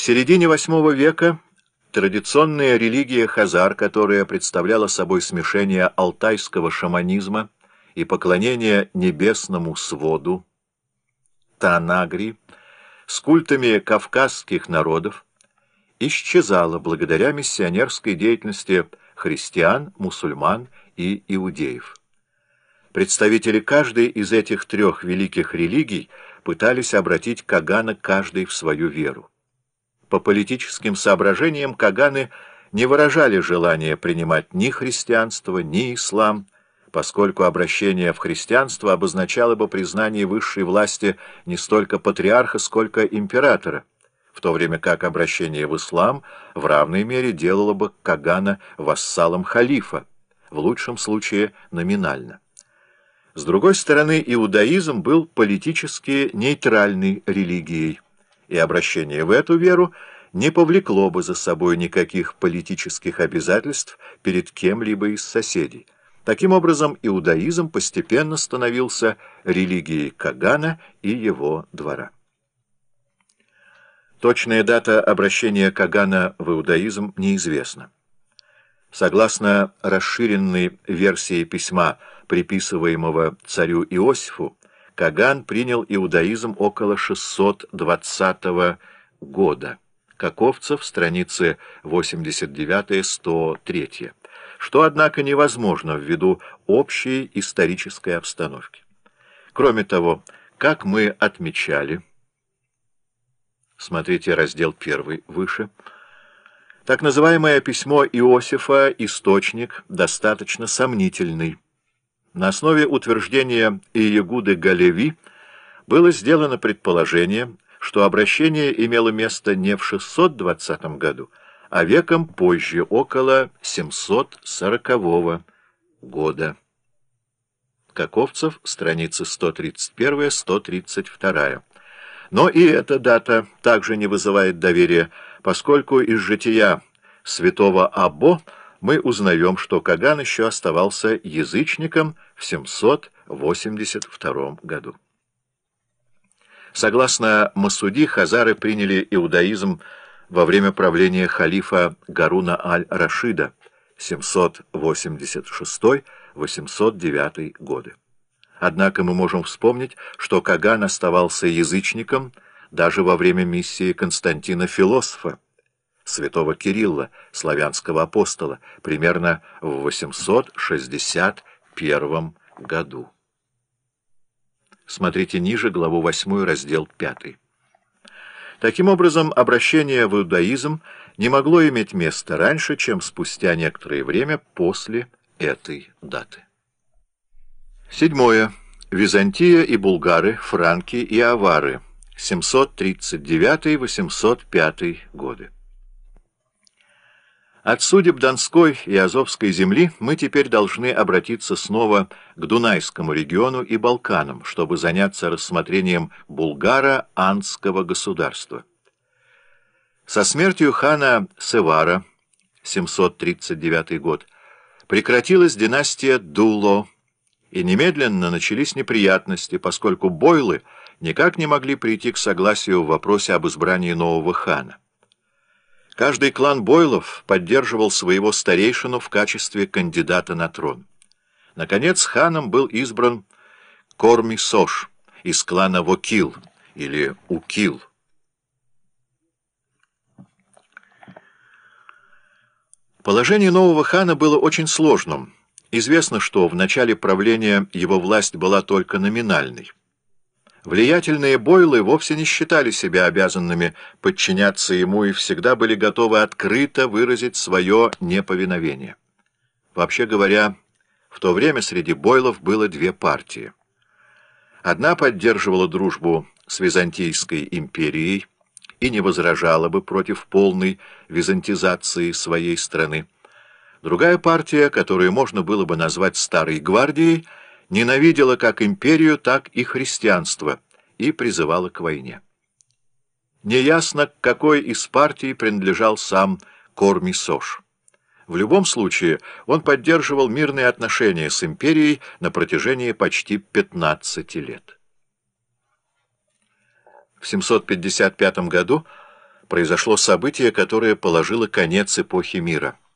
середине VIII века традиционная религия хазар, которая представляла собой смешение алтайского шаманизма и поклонения небесному своду, Танагри, с культами кавказских народов, исчезала благодаря миссионерской деятельности христиан, мусульман и иудеев. Представители каждой из этих трех великих религий пытались обратить Кагана каждый в свою веру. По политическим соображениям Каганы не выражали желания принимать ни христианство, ни ислам, поскольку обращение в христианство обозначало бы признание высшей власти не столько патриарха, сколько императора, в то время как обращение в ислам в равной мере делало бы Кагана вассалом халифа, в лучшем случае номинально. С другой стороны, иудаизм был политически нейтральной религией, и обращение в эту веру не повлекло бы за собой никаких политических обязательств перед кем-либо из соседей. Таким образом, иудаизм постепенно становился религией Кагана и его двора. Точная дата обращения Кагана в иудаизм неизвестна. Согласно расширенной версии письма, приписываемого царю Иосифу, Каган принял иудаизм около 620 года. Каковцев, страницы 89-103, что, однако, невозможно ввиду общей исторической обстановки. Кроме того, как мы отмечали, смотрите раздел 1 выше, так называемое письмо Иосифа «Источник» достаточно сомнительный. На основе утверждения Иегуды Галеви было сделано предположение, что обращение имело место не в 620 году, а веком позже, около 740 года. Каковцев, страницы 131-132. Но и эта дата также не вызывает доверия, поскольку из жития святого Або мы узнаем, что Каган еще оставался язычником в 782 году. Согласно Масуди, хазары приняли иудаизм во время правления халифа Гаруна аль-Рашида 786-809 годы. Однако мы можем вспомнить, что Каган оставался язычником даже во время миссии Константина Философа, святого Кирилла, славянского апостола, примерно в 861 году. Смотрите ниже, главу 8, раздел 5. Таким образом, обращение в иудаизм не могло иметь места раньше, чем спустя некоторое время после этой даты. Седьмое. Византия и булгары, франки и авары. 739-805 годы. От судеб Донской и Азовской земли мы теперь должны обратиться снова к Дунайскому региону и Балканам, чтобы заняться рассмотрением булгара-андского государства. Со смертью хана Севара, 739 год, прекратилась династия Дуло, и немедленно начались неприятности, поскольку бойлы никак не могли прийти к согласию в вопросе об избрании нового хана. Каждый клан Бойлов поддерживал своего старейшину в качестве кандидата на трон. Наконец, ханом был избран Корми Сош из клана Вокил или Укил. Положение нового хана было очень сложным. Известно, что в начале правления его власть была только номинальной. Влиятельные бойлы вовсе не считали себя обязанными подчиняться ему и всегда были готовы открыто выразить свое неповиновение. Вообще говоря, в то время среди бойлов было две партии. Одна поддерживала дружбу с Византийской империей и не возражала бы против полной византизации своей страны. Другая партия, которую можно было бы назвать «старой гвардией», ненавидела как империю, так и христианство и призывала к войне. Неясно, к какой из партий принадлежал сам Кормисош. В любом случае, он поддерживал мирные отношения с империей на протяжении почти 15 лет. В 755 году произошло событие, которое положило конец эпохи мира —